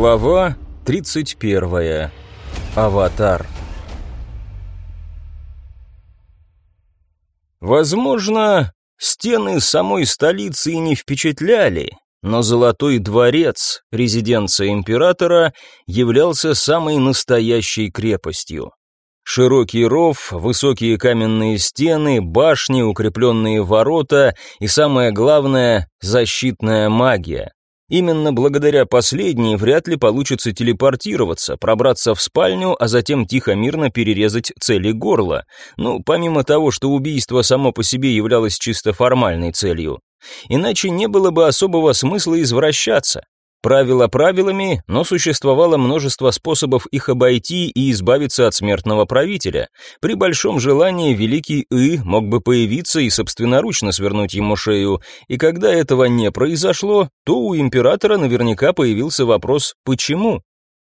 Глава 31. Аватар. Возможно, стены самой столицы и не впечатляли, но Золотой дворец, резиденция императора, являлся самой настоящей крепостью. Широкий ров, высокие каменные стены, башни, укрепленные ворота и, самое главное, защитная магия. Именно благодаря последней вряд ли получится телепортироваться, пробраться в спальню, а затем тихо-мирно перерезать цели горла. Ну, помимо того, что убийство само по себе являлось чисто формальной целью. Иначе не было бы особого смысла извращаться. Правила правилами, но существовало множество способов их обойти и избавиться от смертного правителя. При большом желании великий И мог бы появиться и собственноручно свернуть ему шею, и когда этого не произошло, то у императора наверняка появился вопрос «почему?».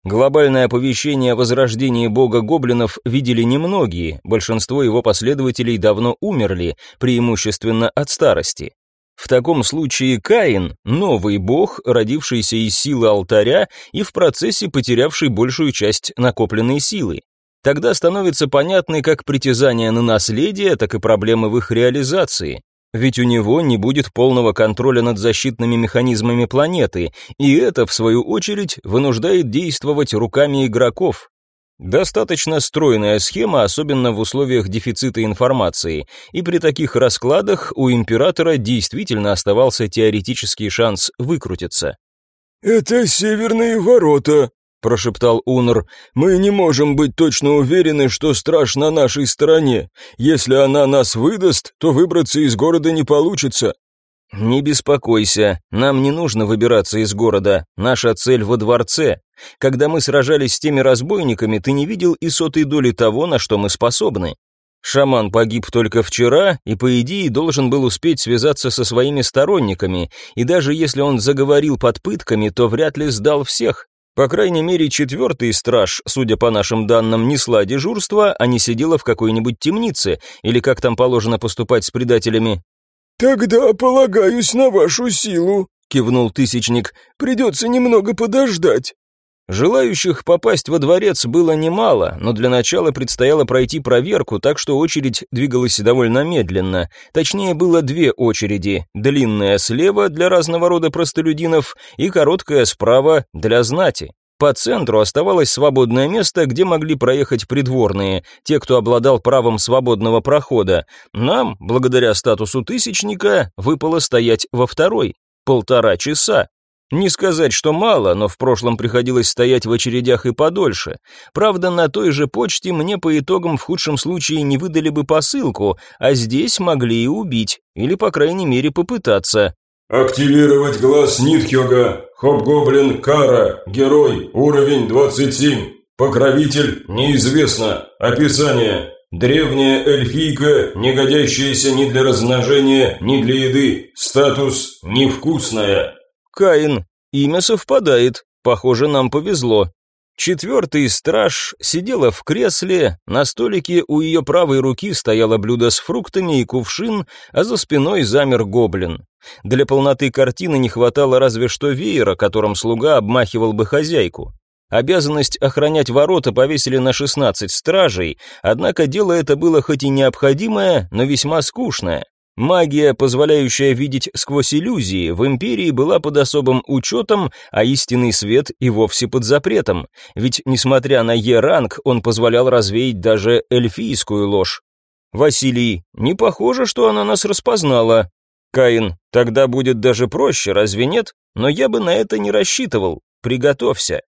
Глобальное оповещение о возрождении бога гоблинов видели немногие, большинство его последователей давно умерли, преимущественно от старости. В таком случае Каин – новый бог, родившийся из силы алтаря и в процессе потерявший большую часть накопленной силы. Тогда становится понятны как притязания на наследие, так и проблемы в их реализации. Ведь у него не будет полного контроля над защитными механизмами планеты, и это, в свою очередь, вынуждает действовать руками игроков, Достаточно стройная схема, особенно в условиях дефицита информации, и при таких раскладах у императора действительно оставался теоретический шанс выкрутиться. «Это северные ворота», – прошептал Унр. «Мы не можем быть точно уверены, что страж на нашей стороне. Если она нас выдаст, то выбраться из города не получится. «Не беспокойся, нам не нужно выбираться из города, наша цель во дворце. Когда мы сражались с теми разбойниками, ты не видел и сотой доли того, на что мы способны. Шаман погиб только вчера и, по идее, должен был успеть связаться со своими сторонниками, и даже если он заговорил под пытками, то вряд ли сдал всех. По крайней мере, четвертый страж, судя по нашим данным, несла дежурство, а не сидела в какой-нибудь темнице, или как там положено поступать с предателями. «Тогда полагаюсь на вашу силу», — кивнул Тысячник. «Придется немного подождать». Желающих попасть во дворец было немало, но для начала предстояло пройти проверку, так что очередь двигалась довольно медленно. Точнее, было две очереди, длинная слева для разного рода простолюдинов и короткая справа для знати. По центру оставалось свободное место, где могли проехать придворные, те, кто обладал правом свободного прохода. Нам, благодаря статусу тысячника, выпало стоять во второй. Полтора часа. Не сказать, что мало, но в прошлом приходилось стоять в очередях и подольше. Правда, на той же почте мне по итогам в худшем случае не выдали бы посылку, а здесь могли и убить, или, по крайней мере, попытаться. Активировать глаз Нитхёга. Хоб-гоблин Кара. Герой. Уровень 27. Покровитель неизвестно. Описание. Древняя эльфийка, не годящаяся ни для размножения, ни для еды. Статус невкусная. Каин. Имя совпадает. Похоже, нам повезло. Четвертый страж сидела в кресле, на столике у ее правой руки стояло блюдо с фруктами и кувшин, а за спиной замер гоблин. Для полноты картины не хватало разве что веера, которым слуга обмахивал бы хозяйку. Обязанность охранять ворота повесили на 16 стражей, однако дело это было хоть и необходимое, но весьма скучное. Магия, позволяющая видеть сквозь иллюзии, в Империи была под особым учетом, а истинный свет и вовсе под запретом, ведь, несмотря на Е-ранг, он позволял развеять даже эльфийскую ложь. «Василий, не похоже, что она нас распознала». «Каин, тогда будет даже проще, разве нет? Но я бы на это не рассчитывал. Приготовься».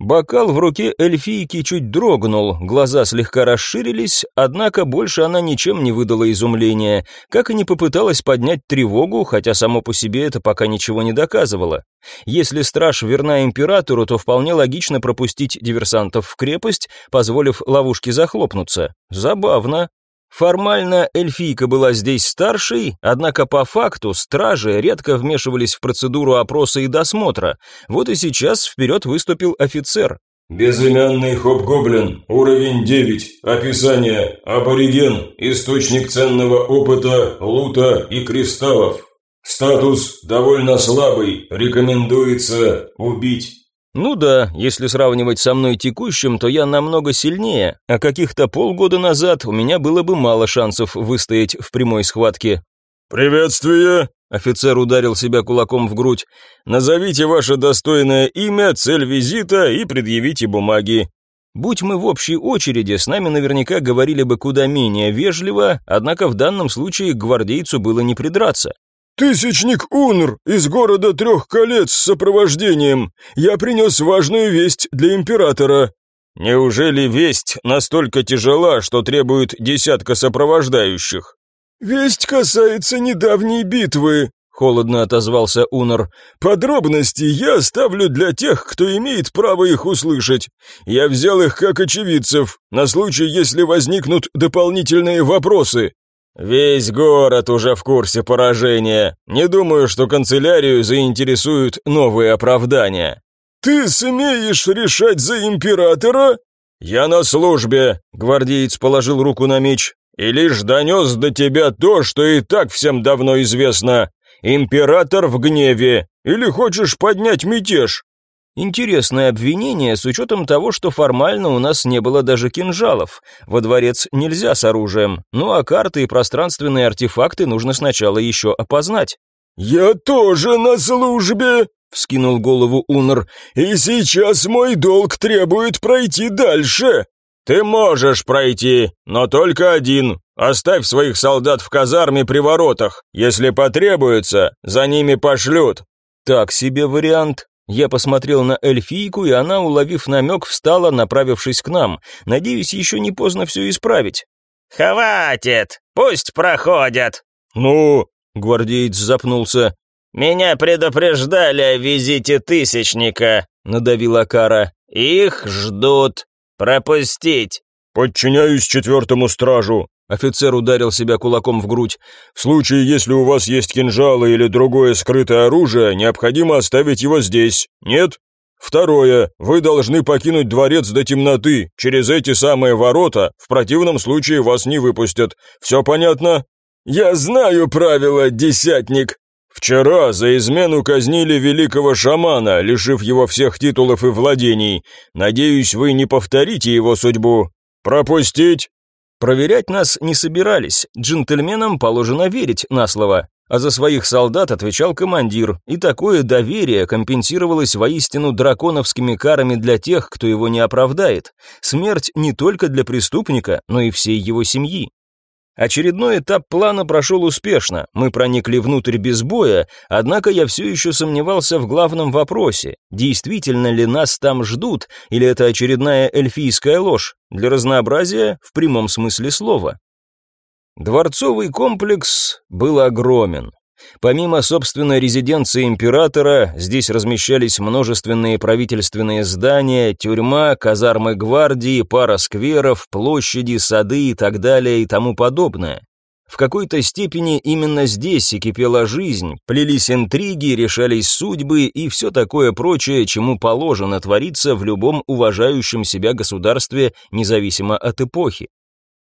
Бокал в руке эльфийки чуть дрогнул, глаза слегка расширились, однако больше она ничем не выдала изумления, как и не попыталась поднять тревогу, хотя само по себе это пока ничего не доказывало. Если страж верна императору, то вполне логично пропустить диверсантов в крепость, позволив ловушке захлопнуться. Забавно. Формально эльфийка была здесь старшей, однако по факту стражи редко вмешивались в процедуру опроса и досмотра. Вот и сейчас вперед выступил офицер. «Безымянный хоп-гоблин, уровень 9, описание, абориген, источник ценного опыта, лута и кристаллов. Статус довольно слабый, рекомендуется убить». Ну да, если сравнивать со мной текущим, то я намного сильнее, а каких-то полгода назад у меня было бы мало шансов выстоять в прямой схватке. «Приветствие!» — офицер ударил себя кулаком в грудь. «Назовите ваше достойное имя, цель визита и предъявите бумаги». Будь мы в общей очереди, с нами наверняка говорили бы куда менее вежливо, однако в данном случае к гвардейцу было не придраться. «Тысячник Унр из города Трех Колец с сопровождением. Я принес важную весть для императора». «Неужели весть настолько тяжела, что требует десятка сопровождающих?» «Весть касается недавней битвы», — холодно отозвался Унор. «Подробности я оставлю для тех, кто имеет право их услышать. Я взял их как очевидцев, на случай, если возникнут дополнительные вопросы». Весь город уже в курсе поражения. Не думаю, что канцелярию заинтересуют новые оправдания. Ты смеешь решать за императора? Я на службе, гвардеец положил руку на меч. И лишь донес до тебя то, что и так всем давно известно. Император в гневе. Или хочешь поднять мятеж? Интересное обвинение с учетом того, что формально у нас не было даже кинжалов. Во дворец нельзя с оружием, ну а карты и пространственные артефакты нужно сначала еще опознать. «Я тоже на службе», — вскинул голову Унор, «и сейчас мой долг требует пройти дальше». «Ты можешь пройти, но только один. Оставь своих солдат в казарме при воротах. Если потребуется, за ними пошлют». Так себе вариант. Я посмотрел на эльфийку, и она, уловив намек, встала, направившись к нам. Надеюсь, еще не поздно все исправить. «Хватит! Пусть проходят!» «Ну?» — гвардеец запнулся. «Меня предупреждали о визите Тысячника», — надавила Кара. «Их ждут. Пропустить». «Подчиняюсь четвертому стражу», Офицер ударил себя кулаком в грудь. «В случае, если у вас есть кинжалы или другое скрытое оружие, необходимо оставить его здесь. Нет? Второе. Вы должны покинуть дворец до темноты, через эти самые ворота, в противном случае вас не выпустят. Все понятно?» «Я знаю правила, десятник», Вчера за измену казнили великого шамана, лишив его всех титулов и владений. Надеюсь, вы не повторите его судьбу. Пропустить? Проверять нас не собирались, джентльменам положено верить на слово. А за своих солдат отвечал командир, и такое доверие компенсировалось воистину драконовскими карами для тех, кто его не оправдает. Смерть не только для преступника, но и всей его семьи. Очередной этап плана прошел успешно, мы проникли внутрь без боя, однако я все еще сомневался в главном вопросе, действительно ли нас там ждут, или это очередная эльфийская ложь, для разнообразия в прямом смысле слова. Дворцовый комплекс был огромен. Помимо собственной резиденции императора, здесь размещались множественные правительственные здания, тюрьма, казармы гвардии, пара скверов, площади, сады и так далее и тому подобное. В какой-то степени именно здесь и кипела жизнь, плелись интриги, решались судьбы и все такое прочее, чему положено твориться в любом уважающем себя государстве, независимо от эпохи.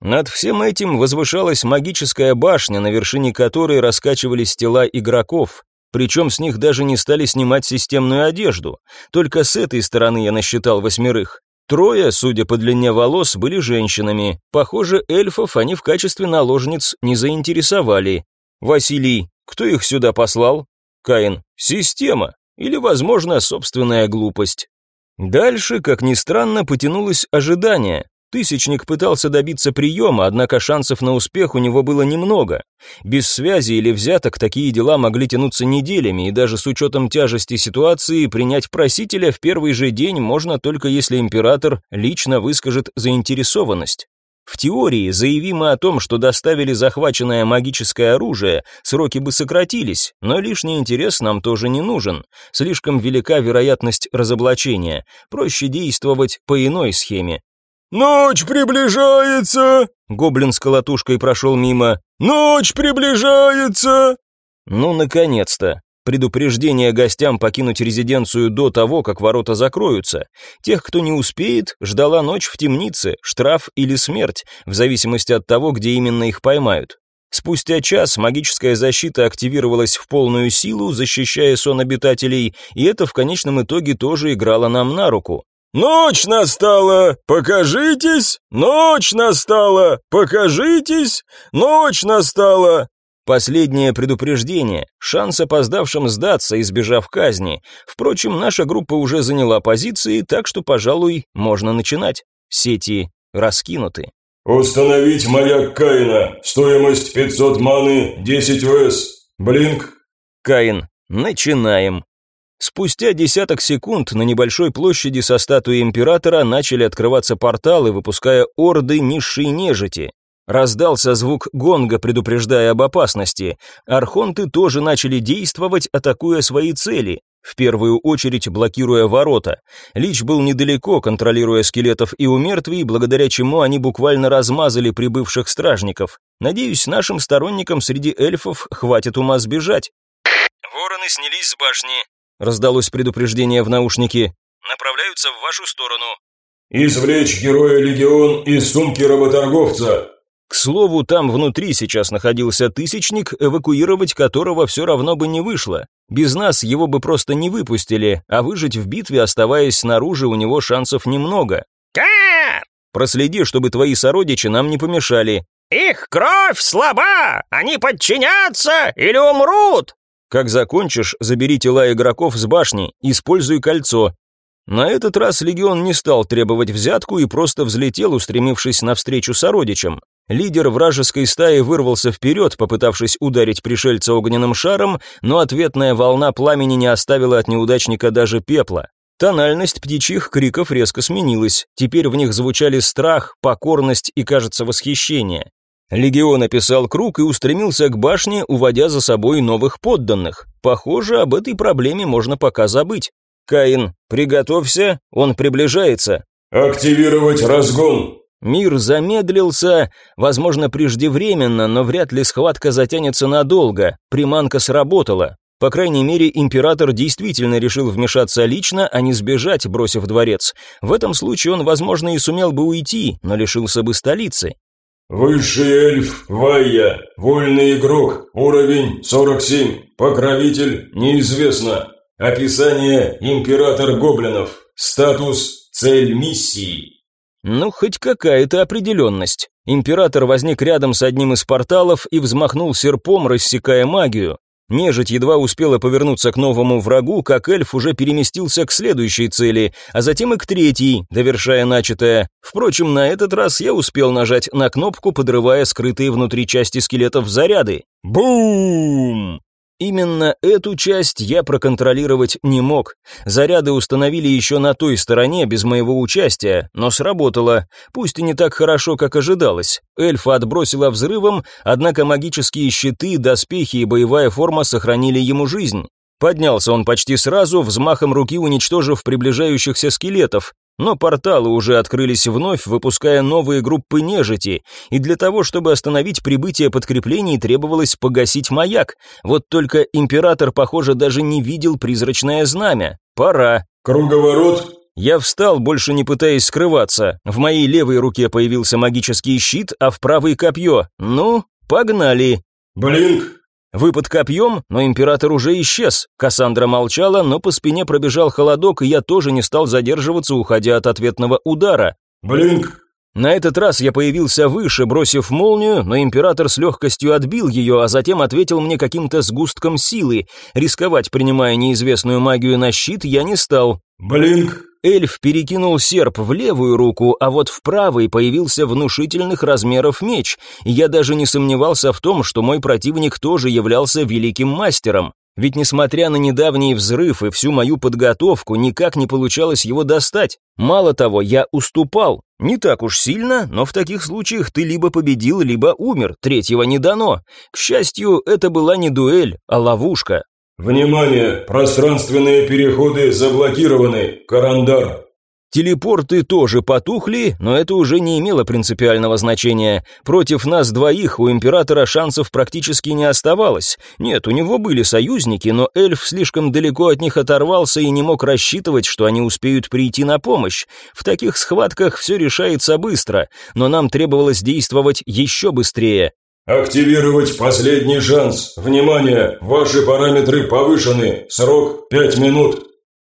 Над всем этим возвышалась магическая башня, на вершине которой раскачивались тела игроков, причем с них даже не стали снимать системную одежду. Только с этой стороны я насчитал восьмерых. Трое, судя по длине волос, были женщинами. Похоже, эльфов они в качестве наложниц не заинтересовали. Василий, кто их сюда послал? Каин, система. Или, возможно, собственная глупость. Дальше, как ни странно, потянулось ожидание. Тысячник пытался добиться приема, однако шансов на успех у него было немного. Без связи или взяток такие дела могли тянуться неделями, и даже с учетом тяжести ситуации принять просителя в первый же день можно только если император лично выскажет заинтересованность. В теории, заявимо о том, что доставили захваченное магическое оружие, сроки бы сократились, но лишний интерес нам тоже не нужен. Слишком велика вероятность разоблачения. Проще действовать по иной схеме. «Ночь приближается!» Гоблин с колотушкой прошел мимо. «Ночь приближается!» Ну, наконец-то. Предупреждение гостям покинуть резиденцию до того, как ворота закроются. Тех, кто не успеет, ждала ночь в темнице, штраф или смерть, в зависимости от того, где именно их поймают. Спустя час магическая защита активировалась в полную силу, защищая сон обитателей, и это в конечном итоге тоже играло нам на руку. «Ночь настала! Покажитесь! Ночь настала! Покажитесь! Ночь настала!» Последнее предупреждение, шанс опоздавшим сдаться, избежав казни. Впрочем, наша группа уже заняла позиции, так что, пожалуй, можно начинать. Сети раскинуты. «Установить маяк Каина. Стоимость 500 маны, 10 ВС. Блинк». Каин. Начинаем. Спустя десяток секунд на небольшой площади со статуей императора начали открываться порталы, выпуская орды низшей нежити. Раздался звук гонга, предупреждая об опасности. Архонты тоже начали действовать, атакуя свои цели в первую очередь блокируя ворота. Лич был недалеко, контролируя скелетов и умертвий, благодаря чему они буквально размазали прибывших стражников. Надеюсь, нашим сторонникам среди эльфов хватит ума сбежать. «Вороны снялись с башни», — раздалось предупреждение в наушнике. «Направляются в вашу сторону». «Извлечь героя Легион из сумки работорговца», к слову, там внутри сейчас находился тысячник, эвакуировать которого все равно бы не вышло. Без нас его бы просто не выпустили, а выжить в битве, оставаясь снаружи, у него шансов немного. «Кар!» Проследи, чтобы твои сородичи нам не помешали. «Их кровь слаба! Они подчинятся или умрут!» Как закончишь, забери тела игроков с башни, используй кольцо. На этот раз легион не стал требовать взятку и просто взлетел, устремившись навстречу сородичам. Лидер вражеской стаи вырвался вперед, попытавшись ударить пришельца огненным шаром, но ответная волна пламени не оставила от неудачника даже пепла. Тональность птичьих криков резко сменилась, теперь в них звучали страх, покорность и, кажется, восхищение. Легион описал круг и устремился к башне, уводя за собой новых подданных. Похоже, об этой проблеме можно пока забыть. Каин, приготовься, он приближается. «Активировать разгон!» Мир замедлился, возможно, преждевременно, но вряд ли схватка затянется надолго. Приманка сработала. По крайней мере, император действительно решил вмешаться лично, а не сбежать, бросив дворец. В этом случае он, возможно, и сумел бы уйти, но лишился бы столицы. Высший эльф Вайя, вольный игрок, уровень 47, покровитель неизвестно. Описание император гоблинов, статус цель миссии. Ну, хоть какая-то определенность. Император возник рядом с одним из порталов и взмахнул серпом, рассекая магию. Нежить едва успела повернуться к новому врагу, как эльф уже переместился к следующей цели, а затем и к третьей, довершая начатое. Впрочем, на этот раз я успел нажать на кнопку, подрывая скрытые внутри части скелетов заряды. Бум! Именно эту часть я проконтролировать не мог. Заряды установили еще на той стороне без моего участия, но сработало, пусть и не так хорошо, как ожидалось. Эльфа отбросила взрывом, однако магические щиты, доспехи и боевая форма сохранили ему жизнь. Поднялся он почти сразу, взмахом руки уничтожив приближающихся скелетов, но порталы уже открылись вновь, выпуская новые группы нежити, и для того, чтобы остановить прибытие подкреплений, требовалось погасить маяк. Вот только император, похоже, даже не видел призрачное знамя. Пора. Круговорот. Я встал, больше не пытаясь скрываться. В моей левой руке появился магический щит, а в правой копье. Ну, погнали. Блинк. Выпад копьем, но император уже исчез. Кассандра молчала, но по спине пробежал холодок, и я тоже не стал задерживаться, уходя от ответного удара. Блинк. На этот раз я появился выше, бросив молнию, но император с легкостью отбил ее, а затем ответил мне каким-то сгустком силы. Рисковать, принимая неизвестную магию на щит, я не стал. Блинк. Эльф перекинул серп в левую руку, а вот в правой появился внушительных размеров меч, я даже не сомневался в том, что мой противник тоже являлся великим мастером. Ведь несмотря на недавний взрыв и всю мою подготовку, никак не получалось его достать. Мало того, я уступал. Не так уж сильно, но в таких случаях ты либо победил, либо умер, третьего не дано. К счастью, это была не дуэль, а ловушка. Внимание! Пространственные переходы заблокированы. Карандар. Телепорты тоже потухли, но это уже не имело принципиального значения. Против нас двоих у императора шансов практически не оставалось. Нет, у него были союзники, но эльф слишком далеко от них оторвался и не мог рассчитывать, что они успеют прийти на помощь. В таких схватках все решается быстро, но нам требовалось действовать еще быстрее. Активировать последний шанс. Внимание, ваши параметры повышены. Срок 5 минут.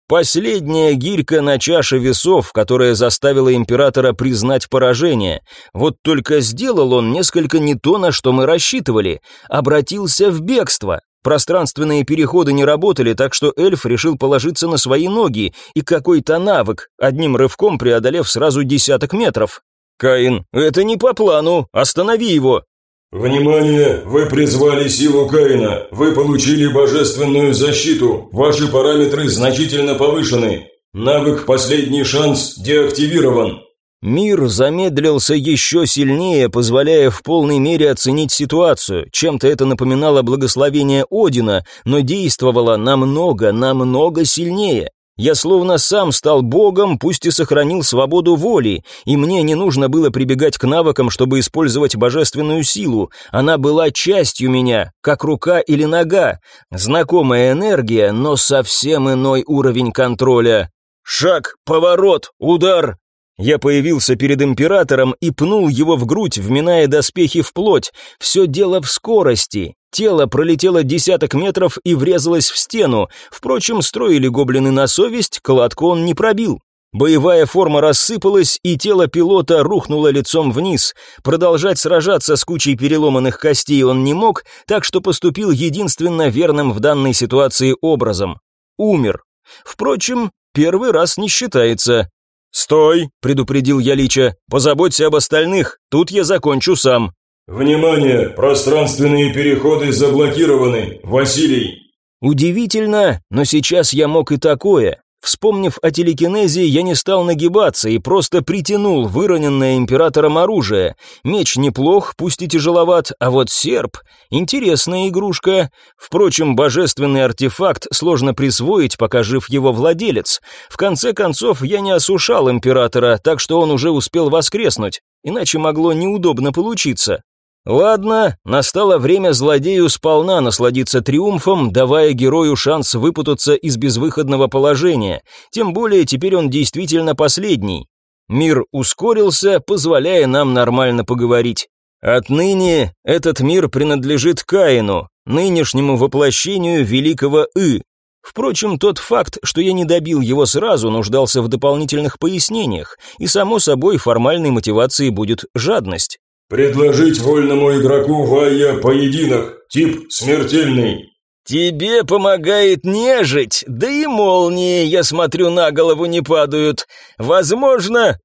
Последняя гирька на чаше весов, которая заставила императора признать поражение. Вот только сделал он несколько не то, на что мы рассчитывали. Обратился в бегство. Пространственные переходы не работали, так что эльф решил положиться на свои ноги и какой-то навык, одним рывком преодолев сразу десяток метров. «Каин, это не по плану, останови его!» Внимание! Вы призвали силу Каина. Вы получили божественную защиту. Ваши параметры значительно повышены. Навык «Последний шанс» деактивирован. Мир замедлился еще сильнее, позволяя в полной мере оценить ситуацию. Чем-то это напоминало благословение Одина, но действовало намного, намного сильнее. Я словно сам стал богом, пусть и сохранил свободу воли, и мне не нужно было прибегать к навыкам, чтобы использовать божественную силу. Она была частью меня, как рука или нога. Знакомая энергия, но совсем иной уровень контроля. Шаг, поворот, удар, я появился перед императором и пнул его в грудь, вминая доспехи в плоть. Все дело в скорости. Тело пролетело десяток метров и врезалось в стену. Впрочем, строили гоблины на совесть, кладку он не пробил. Боевая форма рассыпалась, и тело пилота рухнуло лицом вниз. Продолжать сражаться с кучей переломанных костей он не мог, так что поступил единственно верным в данной ситуации образом. Умер. Впрочем, первый раз не считается. «Стой!» – предупредил я Лича. «Позаботься об остальных, тут я закончу сам». «Внимание! Пространственные переходы заблокированы! Василий!» Удивительно, но сейчас я мог и такое. Вспомнив о телекинезе, я не стал нагибаться и просто притянул выроненное императором оружие. Меч неплох, пусть и тяжеловат, а вот серп — интересная игрушка. Впрочем, божественный артефакт сложно присвоить, пока жив его владелец. В конце концов, я не осушал императора, так что он уже успел воскреснуть, иначе могло неудобно получиться. Ладно, настало время злодею сполна насладиться триумфом, давая герою шанс выпутаться из безвыходного положения, тем более теперь он действительно последний. Мир ускорился, позволяя нам нормально поговорить. Отныне этот мир принадлежит Каину, нынешнему воплощению великого И. Впрочем, тот факт, что я не добил его сразу, нуждался в дополнительных пояснениях, и, само собой, формальной мотивацией будет жадность. Предложить вольному игроку Вайя поединок. Тип смертельный. Тебе помогает нежить, да и молнии, я смотрю, на голову не падают. Возможно...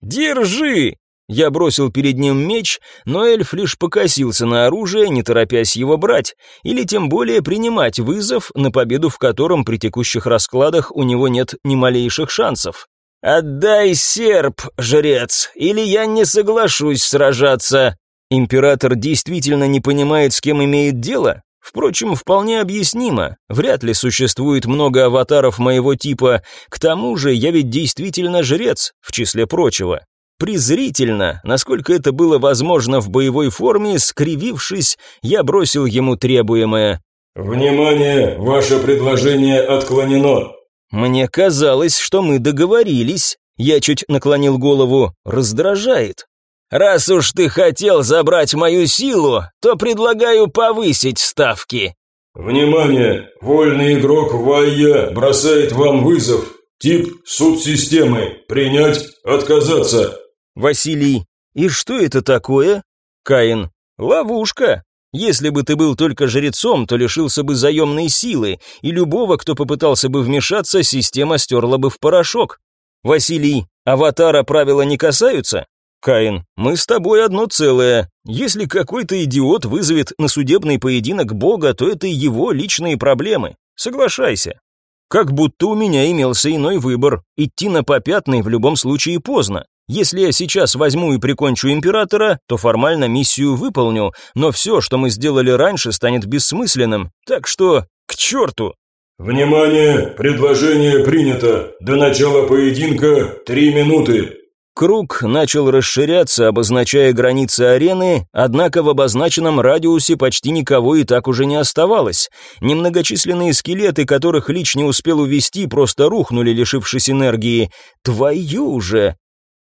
Держи! Я бросил перед ним меч, но эльф лишь покосился на оружие, не торопясь его брать, или тем более принимать вызов, на победу в котором при текущих раскладах у него нет ни малейших шансов. «Отдай серп, жрец, или я не соглашусь сражаться». Император действительно не понимает, с кем имеет дело? Впрочем, вполне объяснимо. Вряд ли существует много аватаров моего типа. К тому же я ведь действительно жрец, в числе прочего. Презрительно, насколько это было возможно в боевой форме, скривившись, я бросил ему требуемое. «Внимание! Ваше предложение отклонено!» «Мне казалось, что мы договорились». Я чуть наклонил голову. «Раздражает». «Раз уж ты хотел забрать мою силу, то предлагаю повысить ставки». «Внимание! Вольный игрок Вайя бросает вам вызов. Тип суд системы. Принять, отказаться». «Василий, и что это такое?» «Каин. Ловушка. Если бы ты был только жрецом, то лишился бы заемной силы, и любого, кто попытался бы вмешаться, система стерла бы в порошок. Василий, аватара правила не касаются? Каин, мы с тобой одно целое. Если какой-то идиот вызовет на судебный поединок Бога, то это его личные проблемы. Соглашайся. Как будто у меня имелся иной выбор. Идти на попятный в любом случае поздно. Если я сейчас возьму и прикончу императора, то формально миссию выполню, но все, что мы сделали раньше, станет бессмысленным. Так что к черту!» «Внимание! Предложение принято! До начала поединка три минуты!» Круг начал расширяться, обозначая границы арены, однако в обозначенном радиусе почти никого и так уже не оставалось. Немногочисленные скелеты, которых Лич не успел увести, просто рухнули, лишившись энергии. «Твою же!»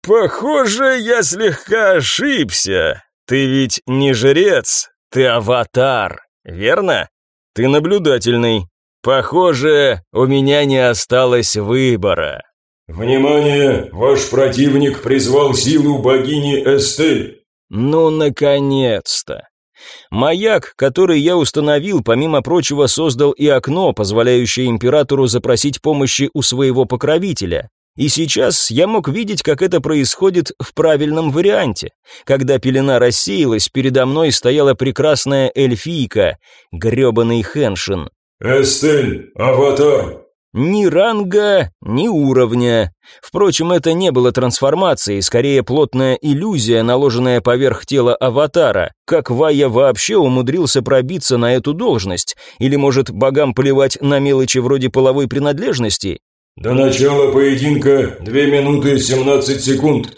«Похоже, я слегка ошибся. ты ведь не жрец, ты аватар, верно? Ты наблюдательный. Похоже, у меня не осталось выбора. Внимание, ваш противник призвал силу богини Эстель. Ну, наконец-то. Маяк, который я установил, помимо прочего, создал и окно, позволяющее императору запросить помощи у своего покровителя. И сейчас я мог видеть, как это происходит в правильном варианте. Когда пелена рассеялась, передо мной стояла прекрасная эльфийка, грёбаный Хеншин. «Эстель, аватар!» Ни ранга, ни уровня. Впрочем, это не было трансформацией, скорее плотная иллюзия, наложенная поверх тела аватара. Как Вая вообще умудрился пробиться на эту должность? Или, может, богам плевать на мелочи вроде половой принадлежности? До начала поединка 2 минуты 17 секунд.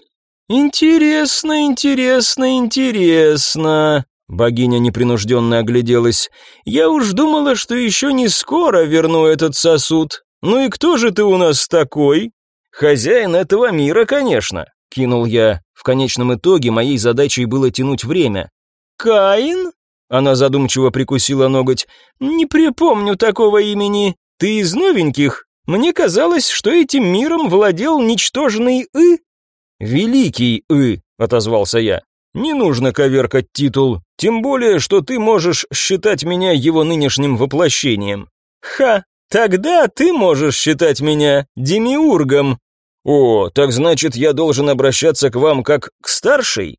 Интересно, интересно, интересно. Богиня непринужденно огляделась. «Я уж думала, что еще не скоро верну этот сосуд. Ну и кто же ты у нас такой?» «Хозяин этого мира, конечно», — кинул я. В конечном итоге моей задачей было тянуть время. «Каин?» — она задумчиво прикусила ноготь. «Не припомню такого имени. Ты из новеньких? Мне казалось, что этим миром владел ничтожный И». «Великий И», — отозвался я. Не нужно коверкать титул, тем более, что ты можешь считать меня его нынешним воплощением. Ха, тогда ты можешь считать меня демиургом. О, так значит, я должен обращаться к вам как к старшей?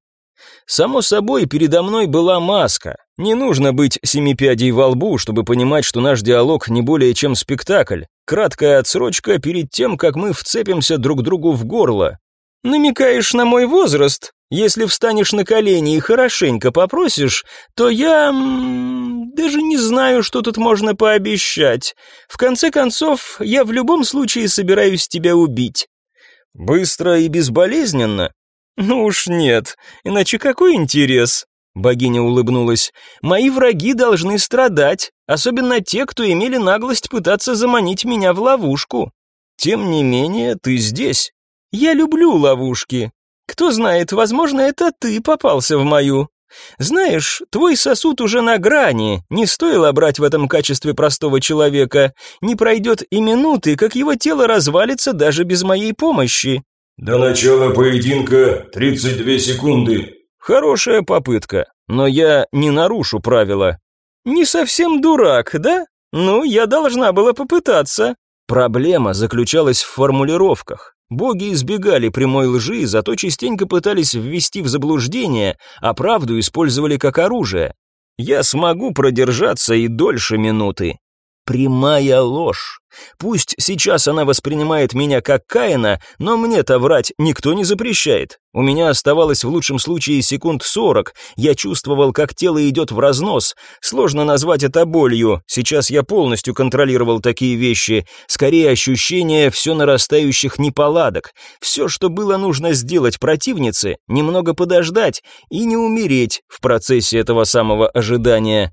Само собой, передо мной была маска. Не нужно быть семипядей во лбу, чтобы понимать, что наш диалог не более чем спектакль. Краткая отсрочка перед тем, как мы вцепимся друг другу в горло. Намекаешь на мой возраст? Если встанешь на колени и хорошенько попросишь, то я... даже не знаю, что тут можно пообещать. В конце концов, я в любом случае собираюсь тебя убить». «Быстро и безболезненно?» «Ну уж нет, иначе какой интерес?» Богиня улыбнулась. «Мои враги должны страдать, особенно те, кто имели наглость пытаться заманить меня в ловушку. Тем не менее, ты здесь. Я люблю ловушки. Кто знает, возможно, это ты попался в мою. Знаешь, твой сосуд уже на грани, не стоило брать в этом качестве простого человека. Не пройдет и минуты, как его тело развалится даже без моей помощи. До начала поединка 32 секунды. Хорошая попытка, но я не нарушу правила. Не совсем дурак, да? Ну, я должна была попытаться. Проблема заключалась в формулировках. Боги избегали прямой лжи, зато частенько пытались ввести в заблуждение, а правду использовали как оружие. Я смогу продержаться и дольше минуты. Прямая ложь. Пусть сейчас она воспринимает меня как Каина, но мне-то врать никто не запрещает. У меня оставалось в лучшем случае секунд сорок. Я чувствовал, как тело идет в разнос. Сложно назвать это болью. Сейчас я полностью контролировал такие вещи. Скорее ощущение все нарастающих неполадок. Все, что было нужно сделать противнице, немного подождать и не умереть в процессе этого самого ожидания.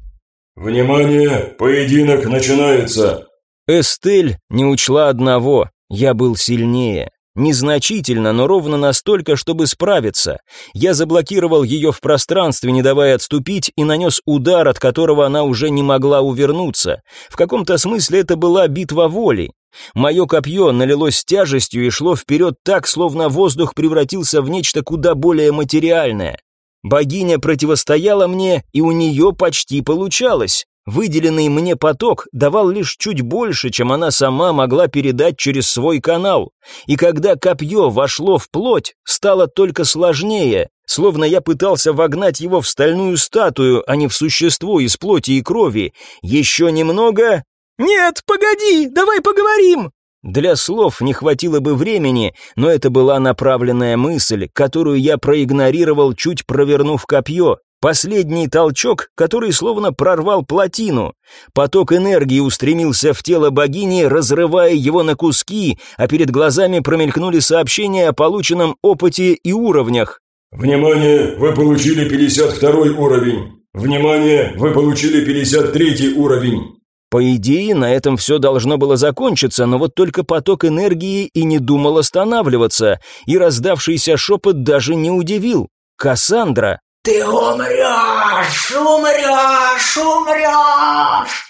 «Внимание! Поединок начинается!» Эстель не учла одного. Я был сильнее. Незначительно, но ровно настолько, чтобы справиться. Я заблокировал ее в пространстве, не давая отступить, и нанес удар, от которого она уже не могла увернуться. В каком-то смысле это была битва воли. Мое копье налилось тяжестью и шло вперед так, словно воздух превратился в нечто куда более материальное. Богиня противостояла мне, и у нее почти получалось. Выделенный мне поток давал лишь чуть больше, чем она сама могла передать через свой канал. И когда копье вошло в плоть, стало только сложнее, словно я пытался вогнать его в стальную статую, а не в существо из плоти и крови. Еще немного... «Нет, погоди, давай поговорим!» Для слов не хватило бы времени, но это была направленная мысль, которую я проигнорировал, чуть провернув копье. Последний толчок, который словно прорвал плотину. Поток энергии устремился в тело богини, разрывая его на куски, а перед глазами промелькнули сообщения о полученном опыте и уровнях. «Внимание, вы получили 52 уровень! Внимание, вы получили 53 уровень!» По идее, на этом все должно было закончиться, но вот только поток энергии и не думал останавливаться, и раздавшийся шепот даже не удивил. Кассандра. Ты умрешь, умрешь, умрешь!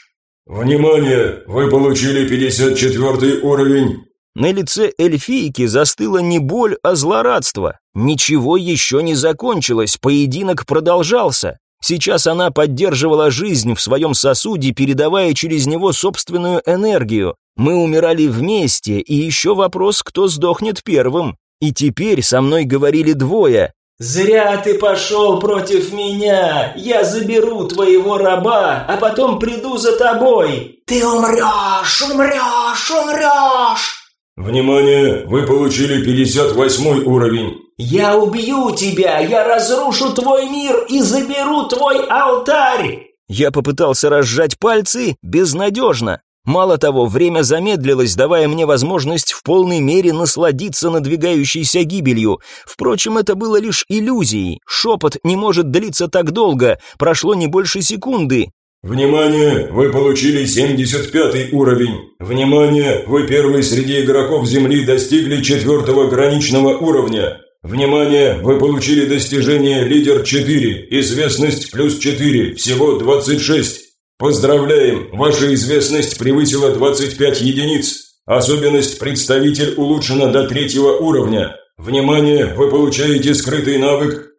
Внимание! Вы получили 54 уровень. На лице эльфийки застыла не боль, а злорадство. Ничего еще не закончилось, поединок продолжался. Сейчас она поддерживала жизнь в своем сосуде, передавая через него собственную энергию. Мы умирали вместе, и еще вопрос, кто сдохнет первым. И теперь со мной говорили двое. «Зря ты пошел против меня! Я заберу твоего раба, а потом приду за тобой!» «Ты умрешь, умрешь, умрешь!» Внимание! Вы получили 58 уровень. «Я убью тебя! Я разрушу твой мир и заберу твой алтарь!» Я попытался разжать пальцы, безнадежно. Мало того, время замедлилось, давая мне возможность в полной мере насладиться надвигающейся гибелью. Впрочем, это было лишь иллюзией. Шепот не может длиться так долго, прошло не больше секунды. Внимание! Вы получили 75 уровень. Внимание! Вы первый среди игроков Земли достигли четвертого граничного уровня. Внимание! Вы получили достижение «Лидер 4», известность плюс 4, всего 26. Поздравляем! Ваша известность превысила 25 единиц. Особенность «Представитель» улучшена до третьего уровня. Внимание! Вы получаете скрытый навык.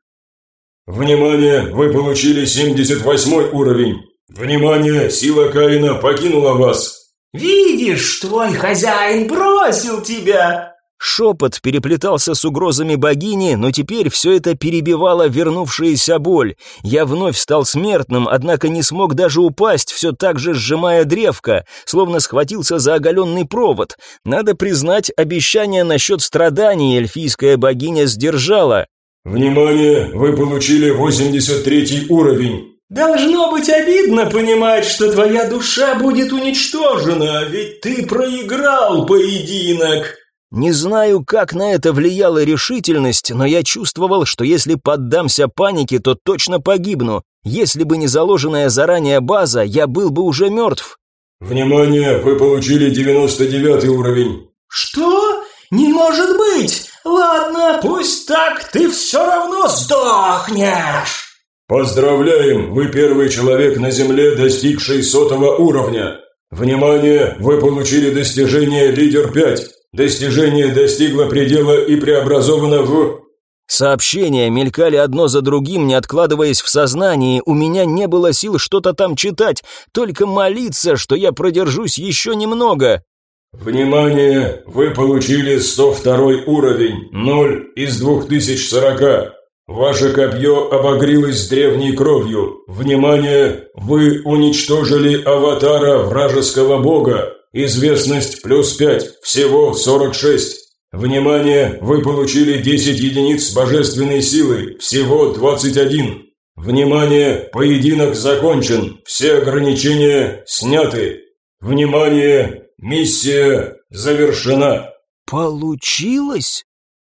Внимание! Вы получили 78 уровень. Внимание! Сила Каина покинула вас. «Видишь, твой хозяин бросил тебя!» Шепот переплетался с угрозами богини, но теперь все это перебивало вернувшаяся боль. Я вновь стал смертным, однако не смог даже упасть, все так же сжимая древко, словно схватился за оголенный провод. Надо признать, обещание насчет страданий эльфийская богиня сдержала. Внимание! Вы получили 83 уровень. Должно быть обидно понимать, что твоя душа будет уничтожена, ведь ты проиграл поединок. Не знаю, как на это влияла решительность, но я чувствовал, что если поддамся панике, то точно погибну. Если бы не заложенная заранее база, я был бы уже мертв. Внимание, вы получили 99 уровень. Что? Не может быть! Ладно, пусть так, ты все равно сдохнешь. Поздравляем, вы первый человек на Земле, достигший сотого уровня. Внимание, вы получили достижение «Лидер 5». Достижение достигло предела и преобразовано в... Сообщения мелькали одно за другим, не откладываясь в сознании. У меня не было сил что-то там читать, только молиться, что я продержусь еще немного. Внимание! Вы получили 102 уровень, 0 из 2040. Ваше копье обогрелось древней кровью. Внимание! Вы уничтожили аватара вражеского бога. Известность плюс 5, всего 46. Внимание, вы получили 10 единиц божественной силы, всего 21. Внимание, поединок закончен, все ограничения сняты. Внимание, миссия завершена. Получилось?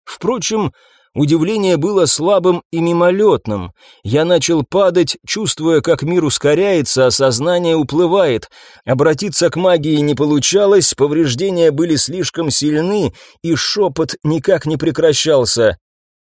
Впрочем, Удивление было слабым и мимолетным. Я начал падать, чувствуя, как мир ускоряется, а сознание уплывает. Обратиться к магии не получалось, повреждения были слишком сильны, и шепот никак не прекращался.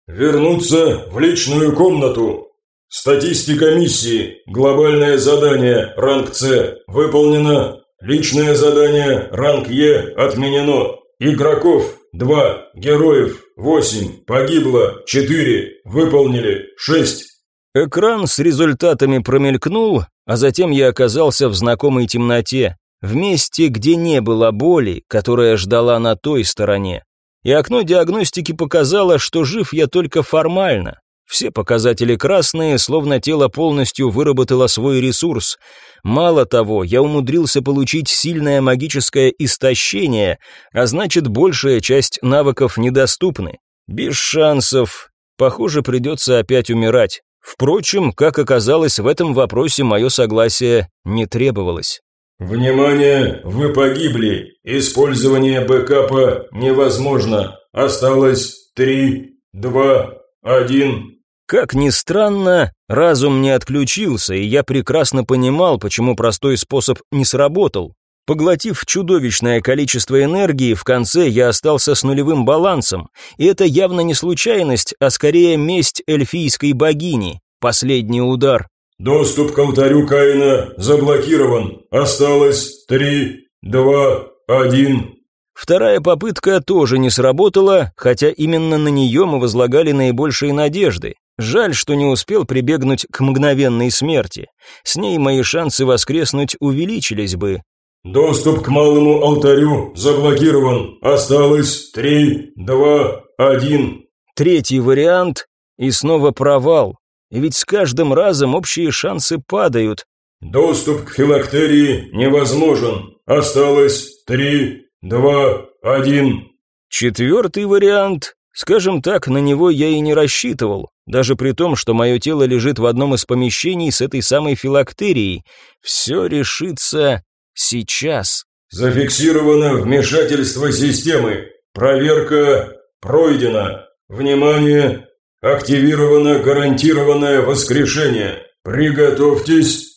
«Вернуться в личную комнату. Статистика миссии. Глобальное задание. Ранг С. Выполнено. Личное задание. Ранг Е. Отменено. Игроков Два. Героев. Восемь. Погибло. Четыре. Выполнили. Шесть. Экран с результатами промелькнул, а затем я оказался в знакомой темноте, в месте, где не было боли, которая ждала на той стороне. И окно диагностики показало, что жив я только формально. Все показатели красные, словно тело полностью выработало свой ресурс. Мало того, я умудрился получить сильное магическое истощение, а значит, большая часть навыков недоступны. Без шансов. Похоже, придется опять умирать. Впрочем, как оказалось, в этом вопросе мое согласие не требовалось. «Внимание! Вы погибли! Использование бэкапа невозможно! Осталось три, два, один...» Как ни странно, разум не отключился, и я прекрасно понимал, почему простой способ не сработал. Поглотив чудовищное количество энергии, в конце я остался с нулевым балансом, и это явно не случайность, а скорее месть эльфийской богини. Последний удар. Доступ к алтарю Каина заблокирован. Осталось три, два, один. Вторая попытка тоже не сработала, хотя именно на нее мы возлагали наибольшие надежды. Жаль, что не успел прибегнуть к мгновенной смерти. С ней мои шансы воскреснуть увеличились бы. Доступ к малому алтарю заблокирован. Осталось три, два, один. Третий вариант и снова провал. Ведь с каждым разом общие шансы падают. Доступ к филактерии невозможен. Осталось три, два, один. Четвертый вариант, скажем так, на него я и не рассчитывал, даже при том, что мое тело лежит в одном из помещений с этой самой филактерией. Все решится сейчас. Зафиксировано вмешательство системы. Проверка пройдена. Внимание! Активировано гарантированное воскрешение. Приготовьтесь